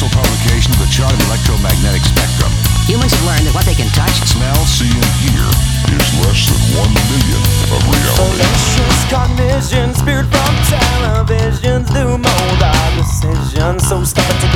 official the publication of the chart of electromagnetic spectrum, Humans have learned that what they can touch, smell, see, and hear is less than one millionth of reality. Fallacious cognition, spirit from televisions do mold our decisions. So stop it.